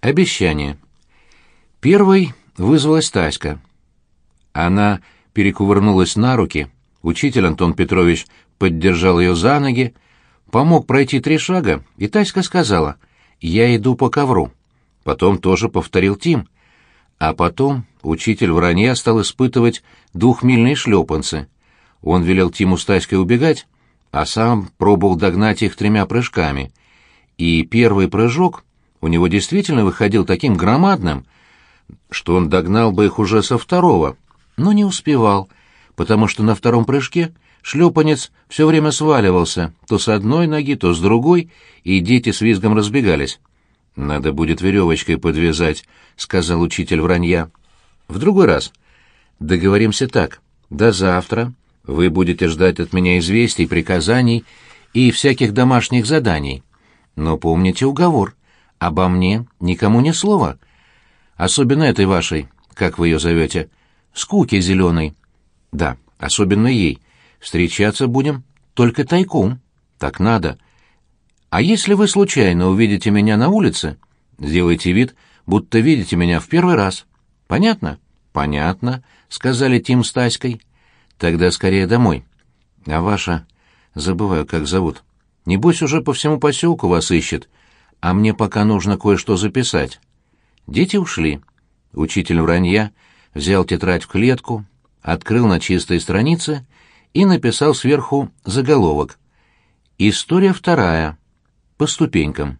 Обещание. Первой вызвалась Таська. Она перекувырнулась на руки, учитель Антон Петрович поддержал ее за ноги, помог пройти три шага, и Таська сказала «Я иду по ковру». Потом тоже повторил Тим. А потом учитель вранья стал испытывать двухмильные шлепанцы. Он велел Тиму с Таськой убегать, а сам пробовал догнать их тремя прыжками. И первый прыжок у него действительно выходил таким громадным, что он догнал бы их уже со второго, но не успевал, потому что на втором прыжке шлепанец все время сваливался, то с одной ноги, то с другой, и дети с визгом разбегались. «Надо будет веревочкой подвязать», — сказал учитель вранья. «В другой раз. Договоримся так. До завтра вы будете ждать от меня известий, приказаний и всяких домашних заданий. Но помните уговор. Обо мне никому ни слова. Особенно этой вашей, как вы ее зовете, скуки зеленой. Да, особенно ей. Встречаться будем только тайком. Так надо. А если вы случайно увидите меня на улице, сделайте вид, будто видите меня в первый раз. Понятно? Понятно, сказали Тим с Таськой. Тогда скорее домой. А ваша... Забываю, как зовут. Небось, уже по всему поселку вас ищет а мне пока нужно кое-что записать. Дети ушли. Учитель вранья взял тетрадь в клетку, открыл на чистой странице и написал сверху заголовок. История вторая. По ступенькам.